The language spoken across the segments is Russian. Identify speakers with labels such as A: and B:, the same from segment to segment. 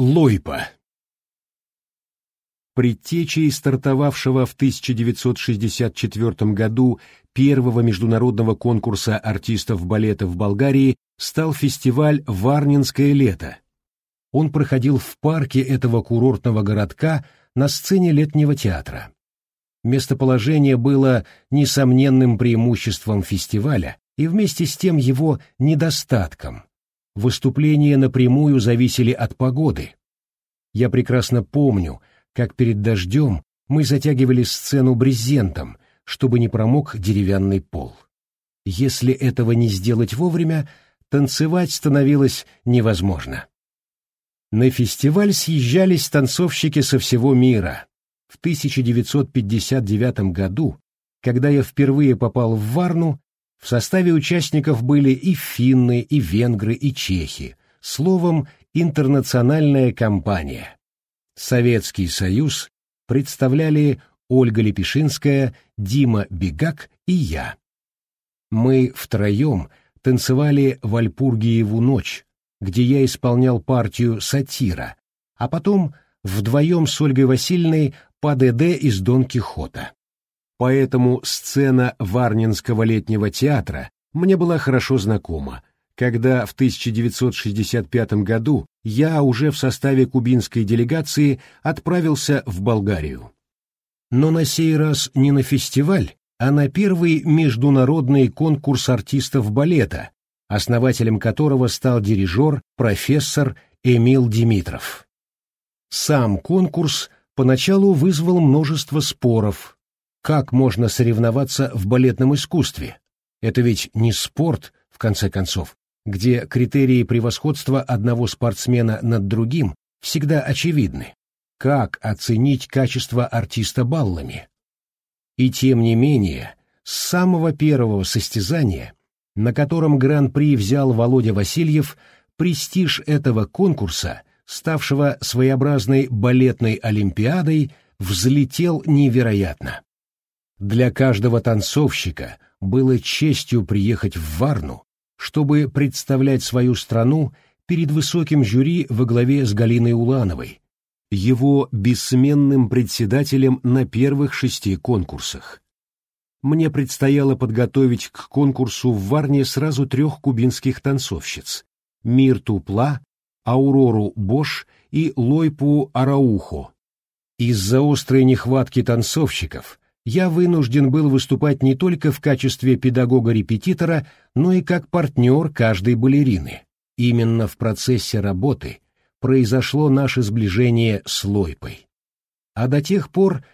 A: Лойпа Предтечей стартовавшего в 1964 году первого международного конкурса артистов балета в Болгарии стал фестиваль «Варнинское лето». Он проходил в парке этого курортного городка на сцене летнего театра. Местоположение было несомненным преимуществом фестиваля и вместе с тем его недостатком. Выступления напрямую зависели от погоды. Я прекрасно помню, как перед дождем мы затягивали сцену брезентом, чтобы не промок деревянный пол. Если этого не сделать вовремя, танцевать становилось невозможно. На фестиваль съезжались танцовщики со всего мира. В 1959 году, когда я впервые попал в Варну, в составе участников были и финны, и венгры, и чехи, словом, интернациональная компания. Советский Союз представляли Ольга Лепешинская, Дима Бегак и я. Мы втроем танцевали Вальпургиеву ночь, где я исполнял партию «Сатира», а потом вдвоем с Ольгой Васильевной по ДД из Дон Кихота. Поэтому сцена Варнинского летнего театра мне была хорошо знакома, когда в 1965 году я уже в составе кубинской делегации отправился в Болгарию. Но на сей раз не на фестиваль, а на первый международный конкурс артистов балета, основателем которого стал дирижер, профессор Эмил Димитров. Сам конкурс поначалу вызвал множество споров. Как можно соревноваться в балетном искусстве? Это ведь не спорт, в конце концов, где критерии превосходства одного спортсмена над другим всегда очевидны. Как оценить качество артиста баллами? И тем не менее, с самого первого состязания, на котором гран-при взял Володя Васильев, престиж этого конкурса, ставшего своеобразной балетной олимпиадой, взлетел невероятно. Для каждого танцовщика было честью приехать в Варну чтобы представлять свою страну перед высоким жюри во главе с Галиной Улановой, его бессменным председателем на первых шести конкурсах. Мне предстояло подготовить к конкурсу в Варне сразу трех кубинских танцовщиц — Мирту Пла, Аурору Бош и Лойпу Араухо. Из-за острой нехватки танцовщиков я вынужден был выступать не только в качестве педагога-репетитора, но и как партнер каждой балерины. Именно в процессе работы произошло наше сближение с Лойпой. А до тех пор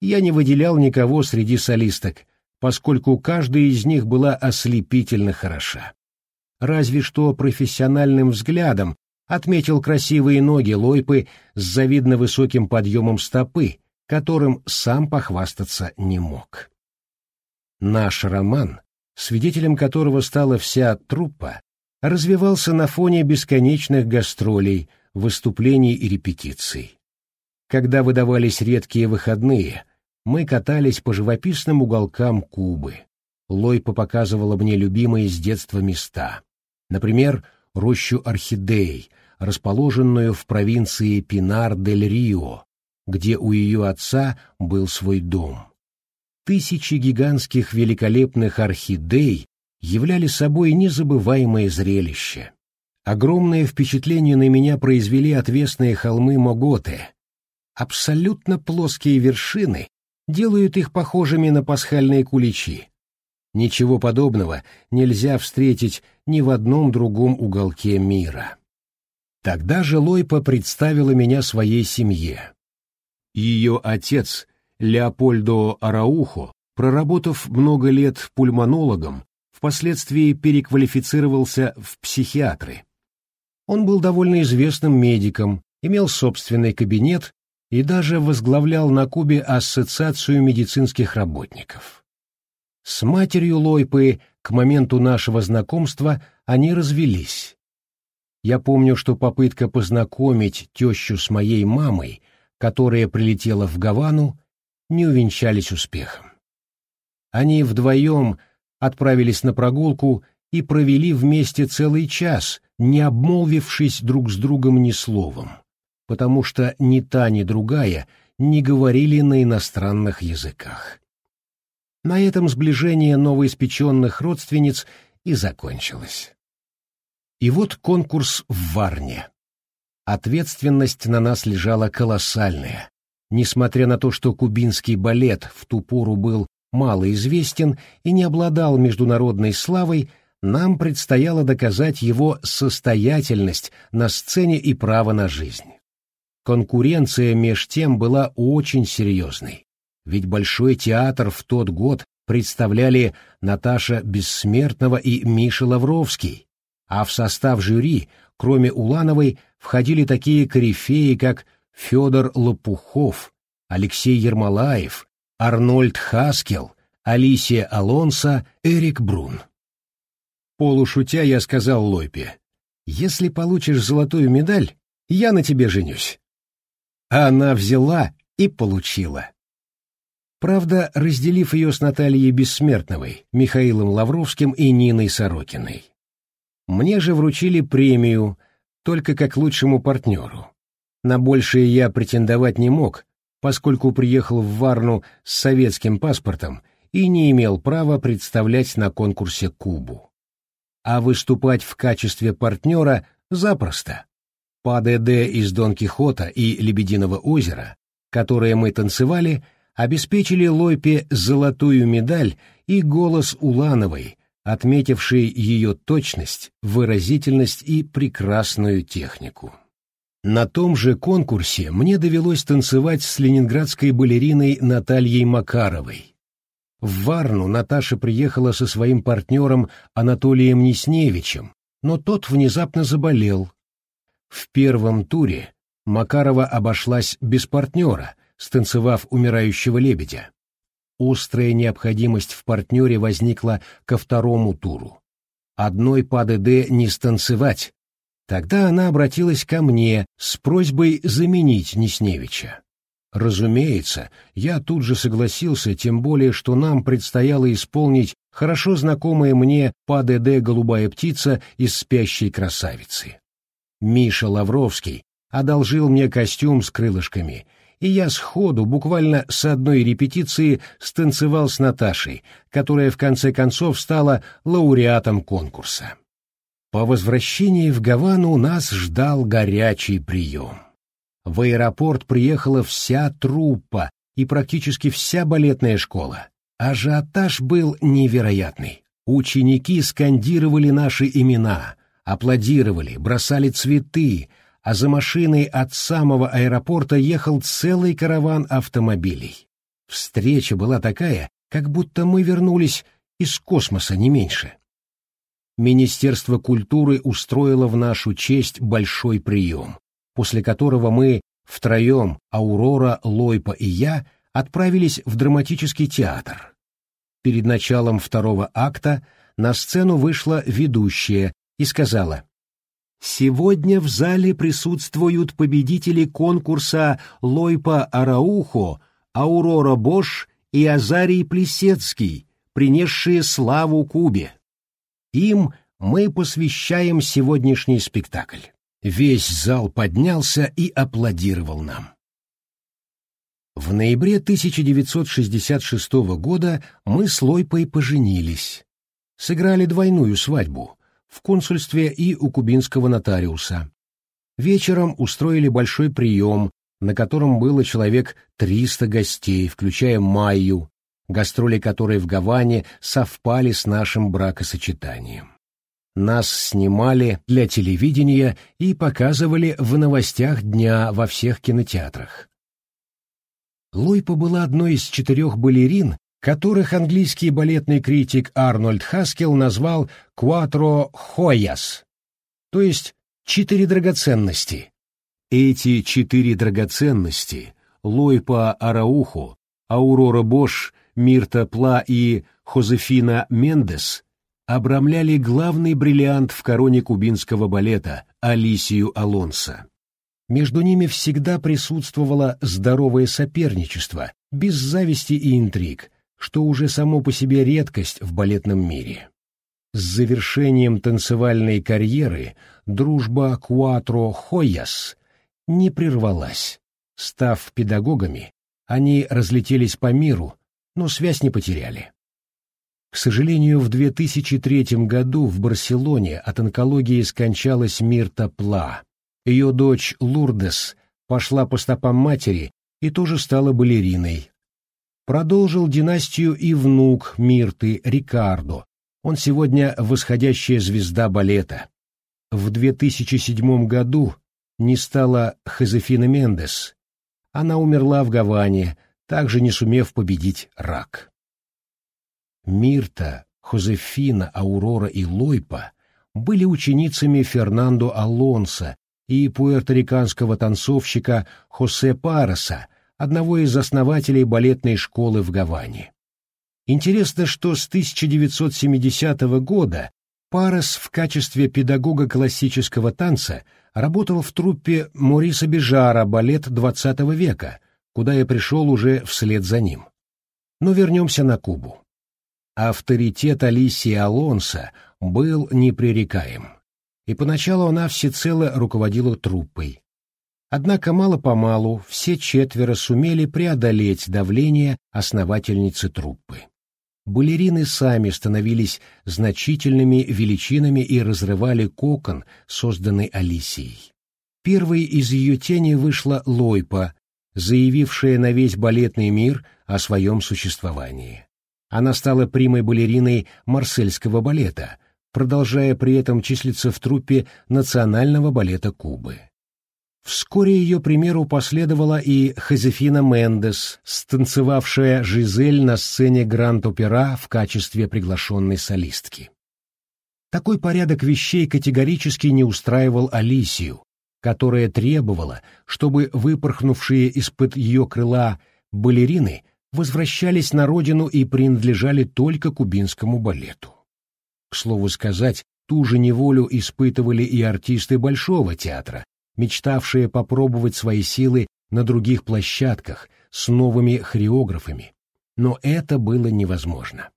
A: я не выделял никого среди солисток, поскольку каждая из них была ослепительно хороша. Разве что профессиональным взглядом отметил красивые ноги Лойпы с завидно высоким подъемом стопы, которым сам похвастаться не мог. Наш роман, свидетелем которого стала вся труппа, развивался на фоне бесконечных гастролей, выступлений и репетиций. Когда выдавались редкие выходные, мы катались по живописным уголкам Кубы. Лойпа показывала мне любимые с детства места. Например, рощу орхидей, расположенную в провинции Пинар-дель-Рио, где у ее отца был свой дом. Тысячи гигантских великолепных орхидей являли собой незабываемое зрелище. Огромное впечатление на меня произвели отвесные холмы Моготе. Абсолютно плоские вершины делают их похожими на пасхальные куличи. Ничего подобного нельзя встретить ни в одном другом уголке мира. Тогда же Лойпа представила меня своей семье. Ее отец, Леопольдо Араухо, проработав много лет пульмонологом, впоследствии переквалифицировался в психиатры. Он был довольно известным медиком, имел собственный кабинет и даже возглавлял на Кубе Ассоциацию медицинских работников. С матерью Лойпы к моменту нашего знакомства они развелись. Я помню, что попытка познакомить тещу с моей мамой — которая прилетела в Гавану, не увенчались успехом. Они вдвоем отправились на прогулку и провели вместе целый час, не обмолвившись друг с другом ни словом. потому что ни та, ни другая не говорили на иностранных языках. На этом сближение новоиспеченных родственниц и закончилось. И вот конкурс в Варне. Ответственность на нас лежала колоссальная. Несмотря на то, что кубинский балет в ту пору был малоизвестен и не обладал международной славой, нам предстояло доказать его состоятельность на сцене и право на жизнь. Конкуренция меж тем была очень серьезной, ведь Большой театр в тот год представляли Наташа Бессмертного и Миша Лавровский, а в состав жюри, кроме Улановой, входили такие корифеи, как Федор Лопухов, Алексей Ермолаев, Арнольд Хаскел, Алисия Алонса, Эрик Брун. Полушутя я сказал Лойпе, «Если получишь золотую медаль, я на тебе женюсь». Она взяла и получила. Правда, разделив ее с Натальей Бессмертновой, Михаилом Лавровским и Ниной Сорокиной. Мне же вручили премию, только как лучшему партнеру. На большее я претендовать не мог, поскольку приехал в Варну с советским паспортом и не имел права представлять на конкурсе Кубу. А выступать в качестве партнера запросто. По ДД из Дон Кихота и Лебединого озера, которые мы танцевали, обеспечили Лойпе золотую медаль и голос Улановой, отметивший ее точность, выразительность и прекрасную технику. На том же конкурсе мне довелось танцевать с ленинградской балериной Натальей Макаровой. В Варну Наташа приехала со своим партнером Анатолием Несневичем, но тот внезапно заболел. В первом туре Макарова обошлась без партнера, станцевав умирающего лебедя. Острая необходимость в партнере возникла ко второму туру. Одной по ДД не станцевать, Тогда она обратилась ко мне с просьбой заменить Несневича. Разумеется, я тут же согласился, тем более, что нам предстояло исполнить хорошо знакомая мне по ДД «Голубая птица» из «Спящей красавицы». Миша Лавровский одолжил мне костюм с крылышками, и я сходу, буквально с одной репетиции, станцевал с Наташей, которая в конце концов стала лауреатом конкурса. По возвращении в Гавану нас ждал горячий прием. В аэропорт приехала вся труппа и практически вся балетная школа. Ажиотаж был невероятный. Ученики скандировали наши имена, аплодировали, бросали цветы, а за машиной от самого аэропорта ехал целый караван автомобилей. Встреча была такая, как будто мы вернулись из космоса не меньше. Министерство культуры устроило в нашу честь большой прием, после которого мы втроем, Аурора, Лойпа и я, отправились в драматический театр. Перед началом второго акта на сцену вышла ведущая и сказала «Сегодня в зале присутствуют победители конкурса Лойпа Араухо, Аурора Бош и Азарий Плесецкий, принесшие славу Кубе. Им мы посвящаем сегодняшний спектакль. Весь зал поднялся и аплодировал нам. В ноябре 1966 года мы с Лойпой поженились. Сыграли двойную свадьбу в консульстве и у кубинского нотариуса. Вечером устроили большой прием, на котором было человек 300 гостей, включая Майю, гастроли которой в Гаване совпали с нашим бракосочетанием. Нас снимали для телевидения и показывали в новостях дня во всех кинотеатрах. Лойпа была одной из четырех балерин, которых английский балетный критик Арнольд Хаскел назвал «quattro joyas», то есть «четыре драгоценности». Эти четыре драгоценности — Лойпа Арауху, Аурора Бош Мирта Пла и Хозефина Мендес обрамляли главный бриллиант в короне кубинского балета Алисию Алонсо. Между ними всегда присутствовало здоровое соперничество, без зависти и интриг, что уже само по себе редкость в балетном мире. С завершением танцевальной карьеры дружба Куатро Хойяс не прервалась. Став педагогами, они разлетелись по миру, но связь не потеряли. К сожалению, в 2003 году в Барселоне от онкологии скончалась Мирта Пла. Ее дочь Лурдес пошла по стопам матери и тоже стала балериной. Продолжил династию и внук Мирты, Рикардо. Он сегодня восходящая звезда балета. В 2007 году не стала Хозефина Мендес. Она умерла в Гаване, также не сумев победить рак. Мирта, Хозефина, Аурора и Лойпа были ученицами Фернандо Алонса и пуэрториканского танцовщика Хосе Пароса, одного из основателей балетной школы в Гаване. Интересно, что с 1970 года Парос в качестве педагога классического танца работал в труппе Мориса Бежара «Балет XX века», куда я пришел уже вслед за ним. Но вернемся на Кубу. Авторитет Алисии Алонса был непререкаем, и поначалу она всецело руководила труппой. Однако мало-помалу все четверо сумели преодолеть давление основательницы труппы. Балерины сами становились значительными величинами и разрывали кокон, созданный Алисией. Первой из ее тени вышла Лойпа, заявившая на весь балетный мир о своем существовании. Она стала примой балериной марсельского балета, продолжая при этом числиться в труппе Национального балета Кубы. Вскоре ее примеру последовала и Хозефина Мендес, станцевавшая Жизель на сцене Гранд-Опера в качестве приглашенной солистки. Такой порядок вещей категорически не устраивал Алисию, которая требовала, чтобы выпорхнувшие из-под ее крыла балерины возвращались на родину и принадлежали только кубинскому балету. К слову сказать, ту же неволю испытывали и артисты Большого театра, мечтавшие попробовать свои силы на других площадках с новыми хореографами, но это было невозможно.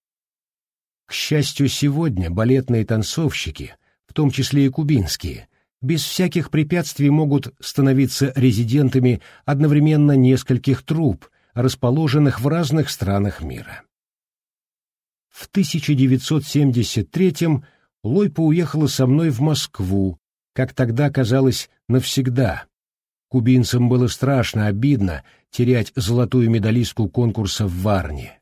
A: К счастью, сегодня балетные танцовщики, в том числе и кубинские, без всяких препятствий могут становиться резидентами одновременно нескольких труп, расположенных в разных странах мира. В 1973-м Лойпа уехала со мной в Москву, как тогда казалось, навсегда. Кубинцам было страшно обидно терять золотую медалистку конкурса в Варне.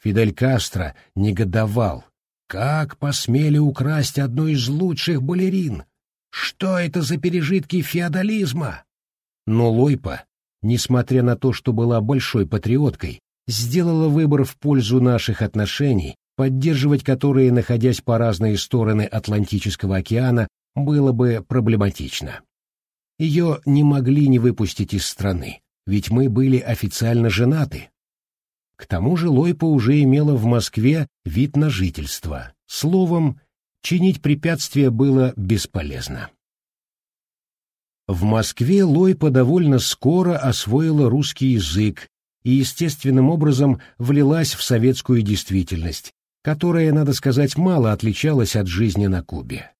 A: Фидель Кастро негодовал. Как посмели украсть одну из лучших балерин? Что это за пережитки феодализма? Но Лойпа, несмотря на то, что была большой патриоткой, сделала выбор в пользу наших отношений, поддерживать которые, находясь по разные стороны Атлантического океана, было бы проблематично. Ее не могли не выпустить из страны, ведь мы были официально женаты. К тому же Лойпа уже имела в Москве вид на жительство. Словом, чинить препятствия было бесполезно. В Москве Лойпа довольно скоро освоила русский язык и естественным образом влилась в советскую действительность, которая, надо сказать, мало отличалась от жизни на Кубе.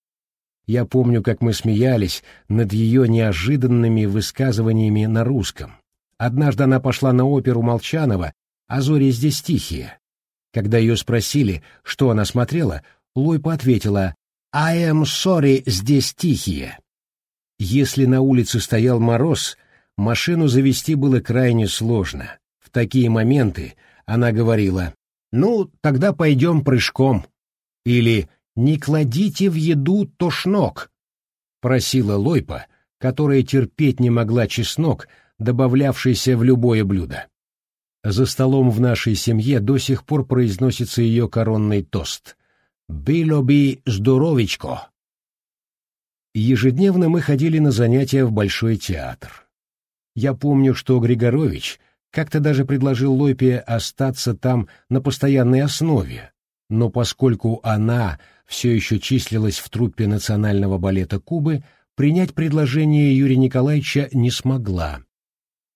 A: Я помню, как мы смеялись над ее неожиданными высказываниями на русском. Однажды она пошла на оперу Молчанова «А зори здесь тихие». Когда ее спросили, что она смотрела, Лойпа ответила «I am sorry, здесь тихие». Если на улице стоял мороз, машину завести было крайне сложно. В такие моменты она говорила «Ну, тогда пойдем прыжком» или «Не кладите в еду тошнок», — просила Лойпа, которая терпеть не могла чеснок, добавлявшийся в любое блюдо. За столом в нашей семье до сих пор произносится ее коронный тост «Било би здоровичко». Ежедневно мы ходили на занятия в Большой театр. Я помню, что Григорович как-то даже предложил Лойпе остаться там на постоянной основе, но поскольку она все еще числилась в труппе национального балета Кубы, принять предложение Юрия Николаевича не смогла.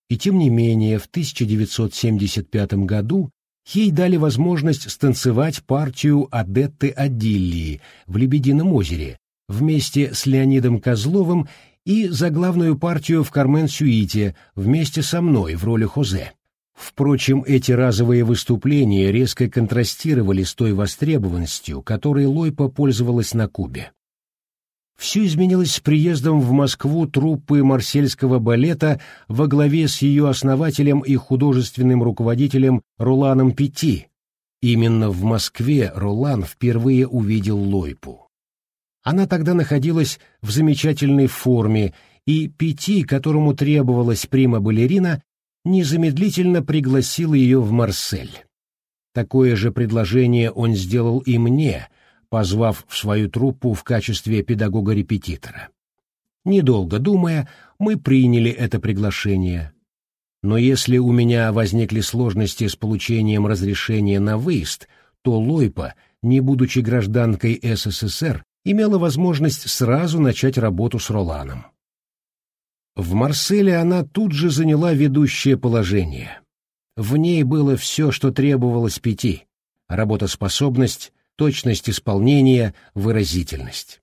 A: И тем не менее, в 1975 году ей дали возможность станцевать партию Адетты Адиллии в «Лебедином озере» вместе с Леонидом Козловым и за главную партию в Кармен-Сюите вместе со мной в роли Хозе. Впрочем, эти разовые выступления резко контрастировали с той востребованностью, которой Лойпа пользовалась на Кубе. Все изменилось с приездом в Москву труппы марсельского балета во главе с ее основателем и художественным руководителем Руланом Петти. Именно в Москве Рулан впервые увидел Лойпу. Она тогда находилась в замечательной форме, и Пяти, которому требовалась прима-балерина, незамедлительно пригласил ее в Марсель. Такое же предложение он сделал и мне, позвав в свою труппу в качестве педагога-репетитора. Недолго думая, мы приняли это приглашение. Но если у меня возникли сложности с получением разрешения на выезд, то Лойпа, не будучи гражданкой СССР, имела возможность сразу начать работу с Роланом. В Марселе она тут же заняла ведущее положение. В ней было все, что требовалось пяти — работоспособность, точность исполнения, выразительность.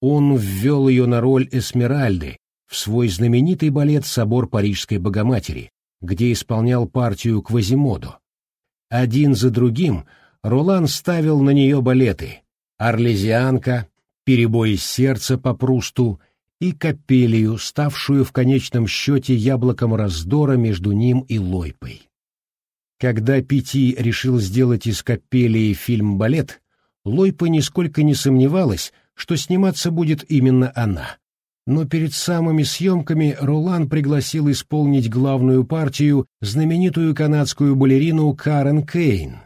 A: Он ввел ее на роль Эсмеральды в свой знаменитый балет «Собор Парижской Богоматери», где исполнял партию Квазимодо. Один за другим Ролан ставил на нее балеты «Арлезианка», «Перебои сердца» по Прусту и Капелию, ставшую в конечном счете яблоком раздора между ним и Лойпой. Когда Пяти решил сделать из Капелии фильм-балет, Лойпа нисколько не сомневалась, что сниматься будет именно она. Но перед самыми съемками Ролан пригласил исполнить главную партию знаменитую канадскую балерину Карен Кейн.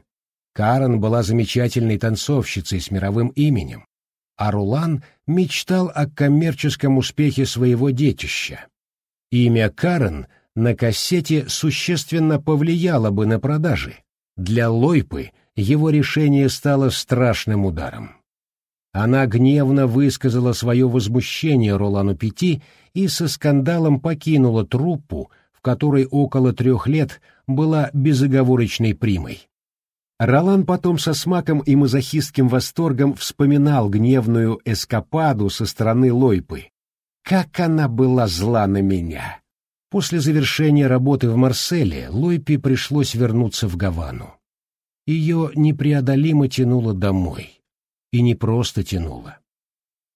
A: Карен была замечательной танцовщицей с мировым именем, а Ролан мечтал о коммерческом успехе своего детища. Имя Карен на кассете существенно повлияло бы на продажи. Для Лойпы его решение стало страшным ударом. Она гневно высказала свое возмущение Ролану Пяти и со скандалом покинула труппу, в которой около трех лет была безоговорочной примой. Ролан потом со смаком и мазохистским восторгом вспоминал гневную эскападу со стороны Лойпы. Как она была зла на меня! После завершения работы в Марселе Лойпе пришлось вернуться в Гавану. Ее непреодолимо тянуло домой. И не просто тянуло.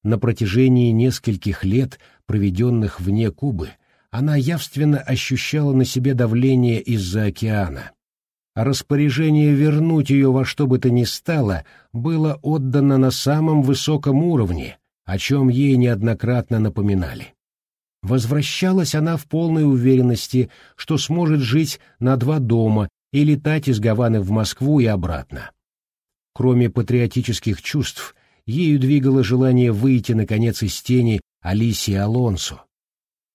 A: На протяжении нескольких лет, проведенных вне Кубы, она явственно ощущала на себе давление из-за океана. Распоряжение вернуть ее во что бы то ни стало было отдано на самом высоком уровне, о чем ей неоднократно напоминали. Возвращалась она в полной уверенности, что сможет жить на два дома и летать из Гаваны в Москву и обратно. Кроме патриотических чувств, ею двигало желание выйти, наконец, из тени Алисии Алонсо.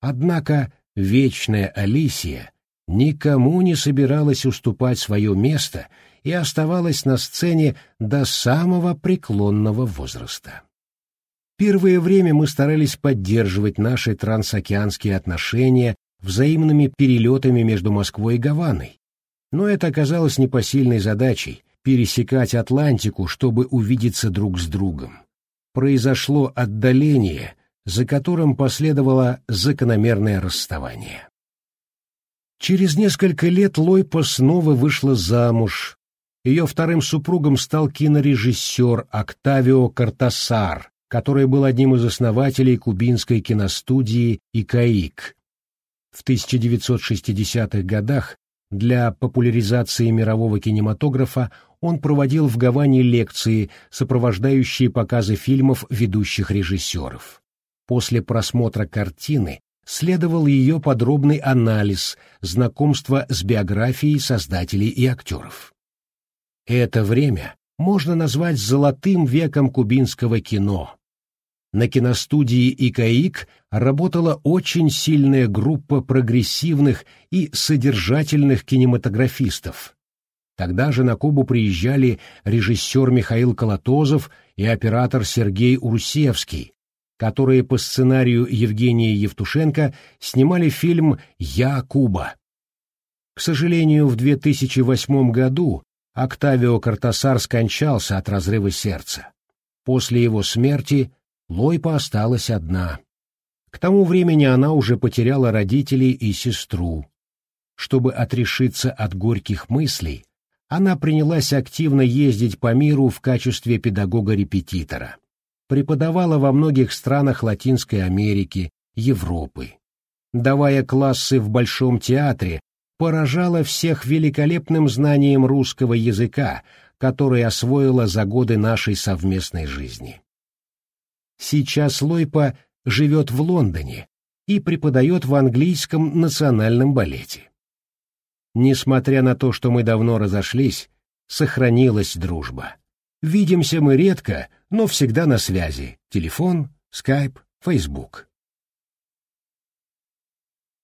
A: Однако вечная Алисия никому не собиралась уступать свое место и оставалась на сцене до самого преклонного возраста. Первое время мы старались поддерживать наши трансокеанские отношения взаимными перелетами между Москвой и Гаваной, но это оказалось непосильной задачей — пересекать Атлантику, чтобы увидеться друг с другом. Произошло отдаление, за которым последовало закономерное расставание. Через несколько лет Лойпа снова вышла замуж. Ее вторым супругом стал кинорежиссер Октавио Картасар, который был одним из основателей кубинской киностудии «Икаик». В 1960-х годах для популяризации мирового кинематографа он проводил в Гаване лекции, сопровождающие показы фильмов ведущих режиссеров. После просмотра картины следовал ее подробный анализ, знакомство с биографией создателей и актеров. Это время можно назвать золотым веком кубинского кино, на киностудии «Икаик» работала очень сильная группа прогрессивных и содержательных кинематографистов. Тогда же на Кубу приезжали режиссер Михаил Колотозов и оператор Сергей Урсевский, которые по сценарию Евгения Евтушенко снимали фильм «Я Куба». К сожалению, в 2008 году Октавио Картасар скончался от разрыва сердца. После его смерти Лойпа осталась одна. К тому времени она уже потеряла родителей и сестру. Чтобы отрешиться от горьких мыслей, она принялась активно ездить по миру в качестве педагога-репетитора. Преподавала во многих странах Латинской Америки, Европы. Давая классы в Большом театре, поражала всех великолепным знанием русского языка, который освоила за годы нашей совместной жизни. Сейчас Лойпа живет в Лондоне и преподает в английском национальном балете. Несмотря на то, что мы давно разошлись, сохранилась дружба. Видимся мы редко, но всегда на связи. Телефон, скайп, фейсбук.